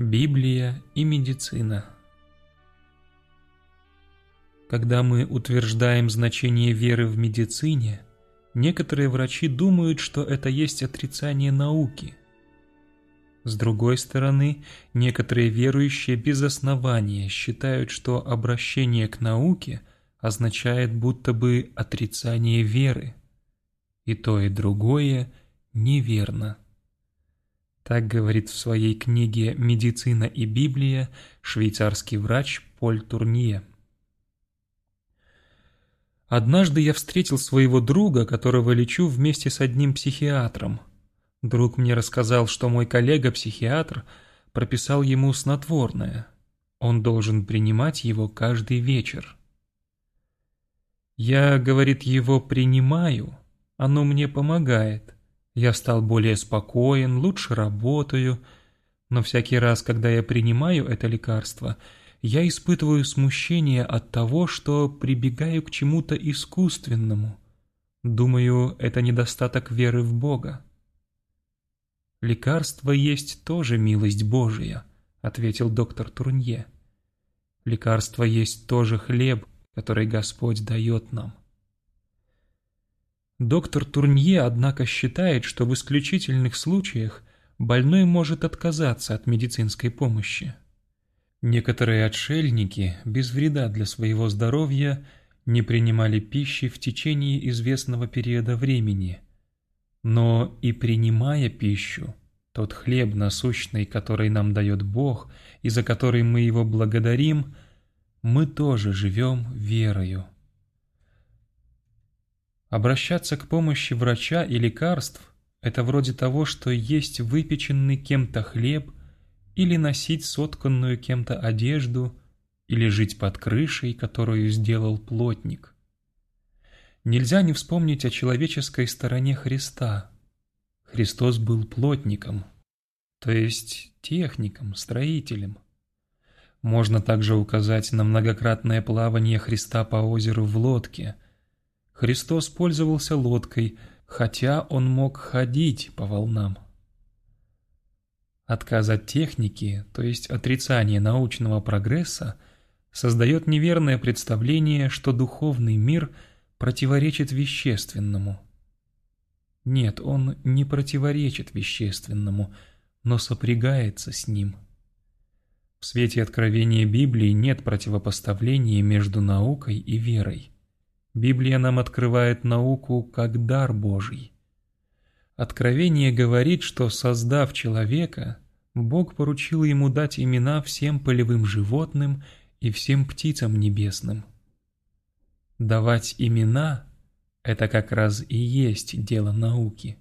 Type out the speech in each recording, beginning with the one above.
Библия и медицина Когда мы утверждаем значение веры в медицине, некоторые врачи думают, что это есть отрицание науки. С другой стороны, некоторые верующие без основания считают, что обращение к науке означает будто бы отрицание веры. И то, и другое неверно. Так говорит в своей книге «Медицина и Библия» швейцарский врач Поль Турнье. Однажды я встретил своего друга, которого лечу вместе с одним психиатром. Друг мне рассказал, что мой коллега-психиатр прописал ему снотворное. Он должен принимать его каждый вечер. Я, говорит, его принимаю, оно мне помогает. Я стал более спокоен, лучше работаю, но всякий раз, когда я принимаю это лекарство, я испытываю смущение от того, что прибегаю к чему-то искусственному. Думаю, это недостаток веры в Бога. «Лекарство есть тоже милость Божия», — ответил доктор Турнье. «Лекарство есть тоже хлеб, который Господь дает нам». Доктор Турнье, однако, считает, что в исключительных случаях больной может отказаться от медицинской помощи. Некоторые отшельники без вреда для своего здоровья не принимали пищи в течение известного периода времени. Но и принимая пищу, тот хлеб насущный, который нам дает Бог и за который мы Его благодарим, мы тоже живем верою. Обращаться к помощи врача и лекарств – это вроде того, что есть выпеченный кем-то хлеб или носить сотканную кем-то одежду или жить под крышей, которую сделал плотник. Нельзя не вспомнить о человеческой стороне Христа. Христос был плотником, то есть техником, строителем. Можно также указать на многократное плавание Христа по озеру в лодке – Христос пользовался лодкой, хотя он мог ходить по волнам. Отказ от техники, то есть отрицание научного прогресса, создает неверное представление, что духовный мир противоречит вещественному. Нет, он не противоречит вещественному, но сопрягается с ним. В свете откровения Библии нет противопоставления между наукой и верой. Библия нам открывает науку как дар Божий. Откровение говорит, что, создав человека, Бог поручил ему дать имена всем полевым животным и всем птицам небесным. Давать имена – это как раз и есть дело науки.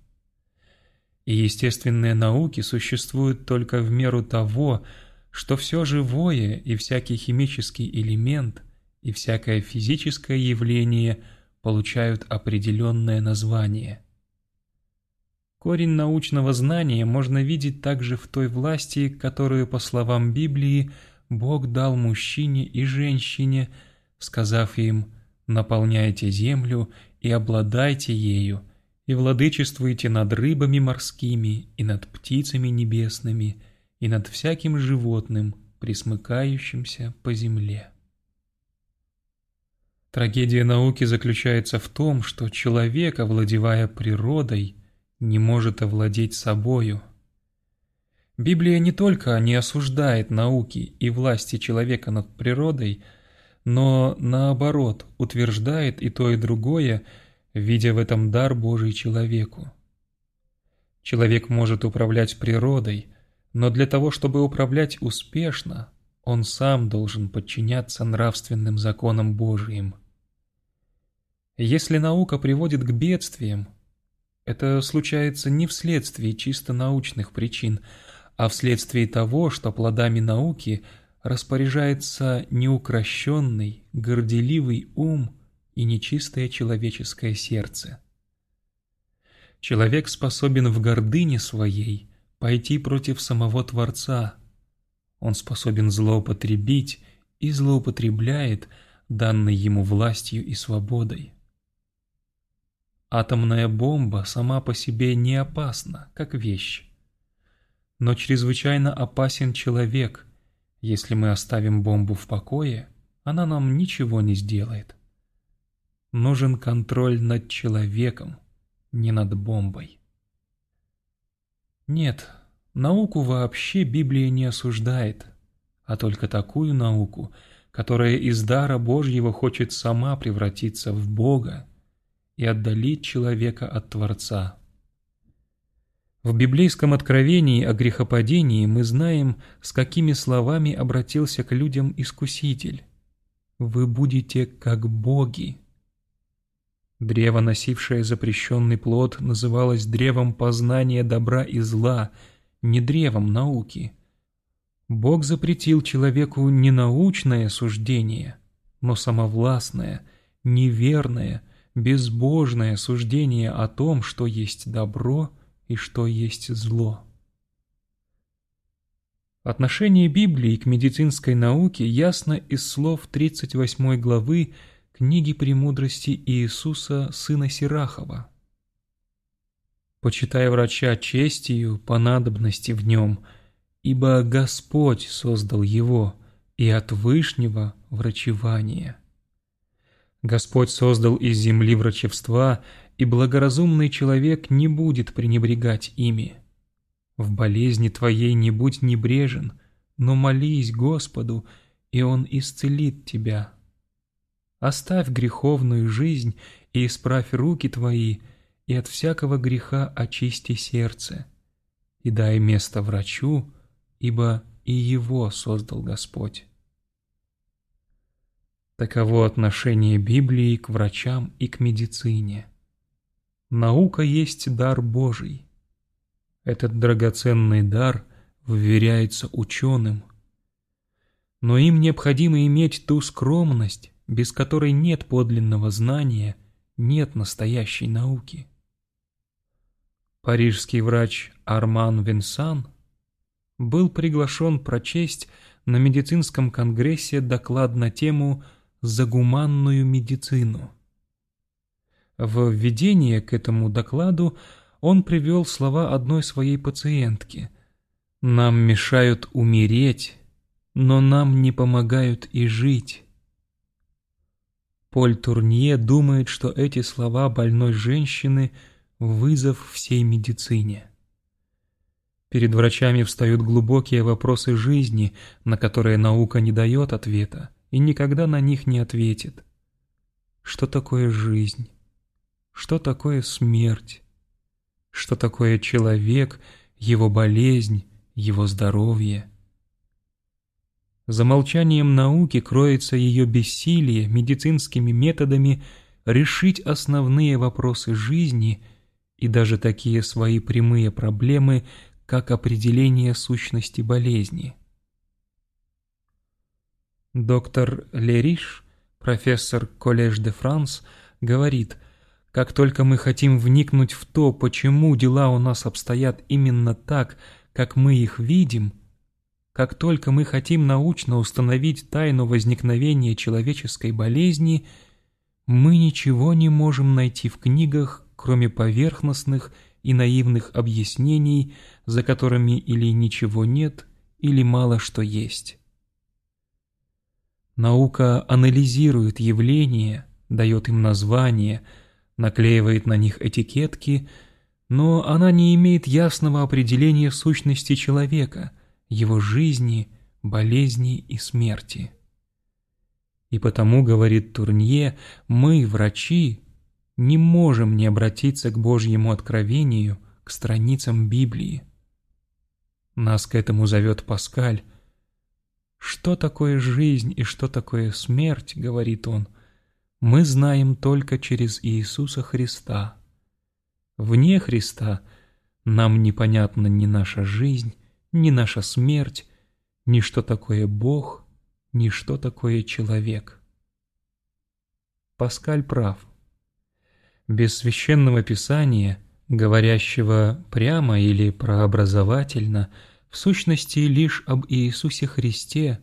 И естественные науки существуют только в меру того, что все живое и всякий химический элемент – и всякое физическое явление получают определенное название. Корень научного знания можно видеть также в той власти, которую, по словам Библии, Бог дал мужчине и женщине, сказав им «наполняйте землю и обладайте ею, и владычествуйте над рыбами морскими и над птицами небесными и над всяким животным, присмыкающимся по земле». Трагедия науки заключается в том, что человек, овладевая природой, не может овладеть собою. Библия не только не осуждает науки и власти человека над природой, но наоборот утверждает и то, и другое, видя в этом дар Божий человеку. Человек может управлять природой, но для того, чтобы управлять успешно, он сам должен подчиняться нравственным законам Божиим. Если наука приводит к бедствиям, это случается не вследствие чисто научных причин, а вследствие того, что плодами науки распоряжается неукрощенный, горделивый ум и нечистое человеческое сердце. Человек способен в гордыне своей пойти против самого Творца. Он способен злоупотребить и злоупотребляет данной ему властью и свободой. Атомная бомба сама по себе не опасна, как вещь. Но чрезвычайно опасен человек. Если мы оставим бомбу в покое, она нам ничего не сделает. Нужен контроль над человеком, не над бомбой. Нет, науку вообще Библия не осуждает, а только такую науку, которая из дара Божьего хочет сама превратиться в Бога и отдалить человека от Творца. В библейском откровении о грехопадении мы знаем, с какими словами обратился к людям Искуситель. «Вы будете как боги». Древо, носившее запрещенный плод, называлось древом познания добра и зла, не древом науки. Бог запретил человеку не научное суждение, но самовластное, неверное, безбожное суждение о том, что есть добро и что есть зло. Отношение Библии к медицинской науке ясно из слов 38 главы книги «Премудрости Иисуса, сына Сирахова». «Почитай врача честью по надобности в нем, ибо Господь создал его, и от Вышнего врачевание». Господь создал из земли врачевства, и благоразумный человек не будет пренебрегать ими. В болезни твоей не будь небрежен, но молись Господу, и Он исцелит тебя. Оставь греховную жизнь и исправь руки твои, и от всякого греха очисти сердце, и дай место врачу, ибо и его создал Господь. Таково отношение Библии к врачам и к медицине. Наука есть дар Божий. Этот драгоценный дар вверяется ученым. Но им необходимо иметь ту скромность, без которой нет подлинного знания, нет настоящей науки. Парижский врач Арман Винсан был приглашен прочесть на медицинском конгрессе доклад на тему «За гуманную медицину». В введение к этому докладу он привел слова одной своей пациентки. «Нам мешают умереть, но нам не помогают и жить». Поль Турнье думает, что эти слова больной женщины – вызов всей медицине. Перед врачами встают глубокие вопросы жизни, на которые наука не дает ответа и никогда на них не ответит. Что такое жизнь? Что такое смерть? Что такое человек, его болезнь, его здоровье? За молчанием науки кроется ее бессилие медицинскими методами решить основные вопросы жизни и даже такие свои прямые проблемы, как определение сущности болезни. Доктор Лериш, профессор Коллеж де Франс, говорит, как только мы хотим вникнуть в то, почему дела у нас обстоят именно так, как мы их видим – как только мы хотим научно установить тайну возникновения человеческой болезни, мы ничего не можем найти в книгах, кроме поверхностных и наивных объяснений, за которыми или ничего нет, или мало что есть. Наука анализирует явления, дает им названия, наклеивает на них этикетки, но она не имеет ясного определения сущности человека – его жизни, болезни и смерти. И потому, говорит Турнье, мы, врачи, не можем не обратиться к Божьему откровению, к страницам Библии. Нас к этому зовет Паскаль. «Что такое жизнь и что такое смерть?» — говорит он. «Мы знаем только через Иисуса Христа. Вне Христа нам непонятна ни наша жизнь, ни наша смерть, ни что такое Бог, ни что такое человек. Паскаль прав. Без священного писания, говорящего прямо или прообразовательно, в сущности лишь об Иисусе Христе,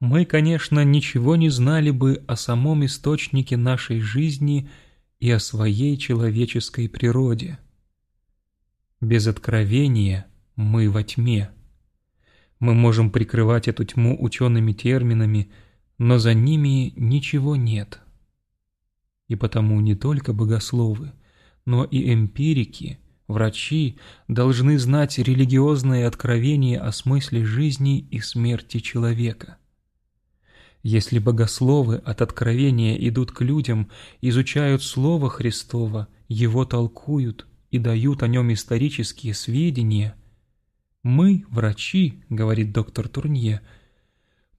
мы, конечно, ничего не знали бы о самом источнике нашей жизни и о своей человеческой природе. Без откровения – мы во тьме. Мы можем прикрывать эту тьму учеными терминами, но за ними ничего нет. И потому не только богословы, но и эмпирики, врачи должны знать религиозные откровения о смысле жизни и смерти человека. Если богословы от откровения идут к людям, изучают Слово Христово, его толкуют и дают о нем исторические сведения, мы, врачи, говорит доктор Турнье,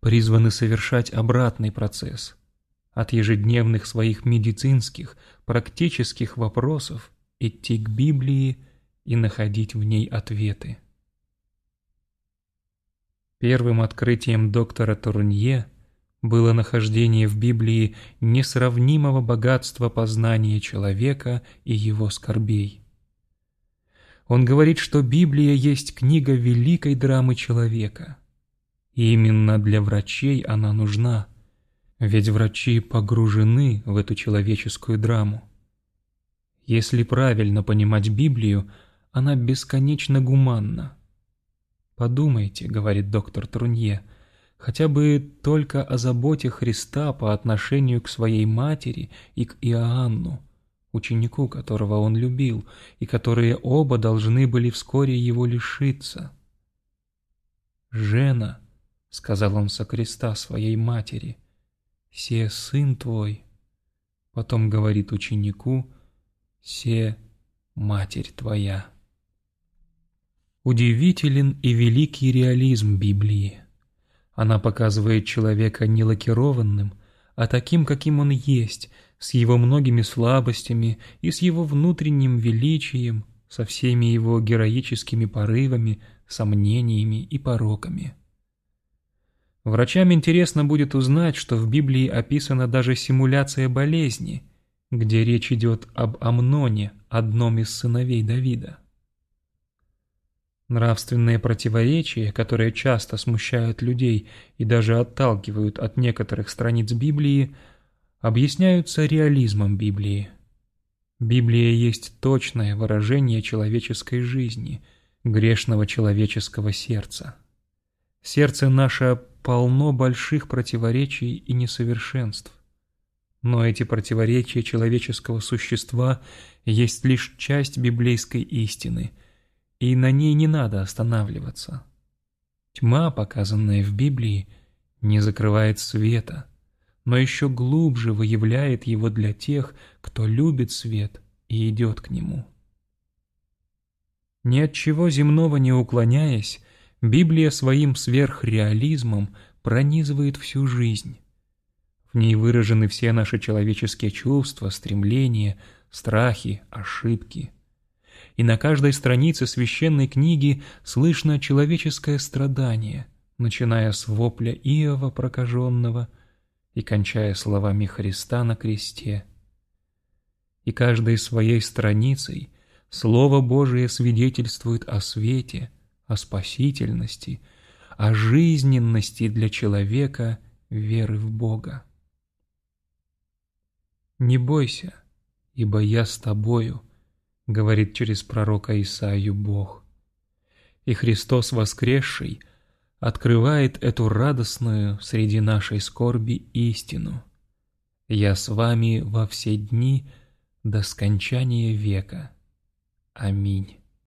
призваны совершать обратный процесс. От ежедневных своих медицинских, практических вопросов идти к Библии и находить в ней ответы. Первым открытием доктора Турнье было нахождение в Библии несравнимого богатства познания человека и его скорбей. Он говорит, что Библия есть книга великой драмы человека. И именно для врачей она нужна, ведь врачи погружены в эту человеческую драму. Если правильно понимать Библию, она бесконечно гуманна. «Подумайте», — говорит доктор Трунье, — хотя бы только о заботе Христа по отношению к своей матери и к Иоанну, ученику которого он любил, и которые оба должны были вскоре его лишиться. «Жена», — сказал он со креста своей матери, — «се сын твой». Потом говорит ученику, «се матерь твоя». Удивителен и великий реализм Библии. Она показывает человека не лакированным, а таким, каким он есть, с его многими слабостями и с его внутренним величием, со всеми его героическими порывами, сомнениями и пороками. Врачам интересно будет узнать, что в Библии описана даже симуляция болезни, где речь идет об Амноне, одном из сыновей Давида. Нравственные противоречия, которые часто смущают людей и даже отталкивают от некоторых страниц Библии, объясняются реализмом Библии. Библия есть точное выражение человеческой жизни, грешного человеческого сердца. Сердце наше полно больших противоречий и несовершенств. Но эти противоречия человеческого существа есть лишь часть библейской истины – и на ней не надо останавливаться. Тьма, показанная в Библии, не закрывает света, но еще глубже выявляет его для тех, кто любит свет и идет к нему. Ни от чего земного не уклоняясь, Библия своим сверхреализмом пронизывает всю жизнь. В ней выражены все наши человеческие чувства, стремления, страхи, ошибки – и на каждой странице священной книги слышно человеческое страдание, начиная с вопля Иова прокаженного и кончая словами Христа на кресте. И каждой своей страницей Слово Божие свидетельствует о свете, о спасительности, о жизненности для человека веры в Бога. «Не бойся, ибо я с тобою», говорит через пророка Исаию Бог. И Христос воскресший открывает эту радостную среди нашей скорби истину. «Я с вами во все дни до скончания века. Аминь».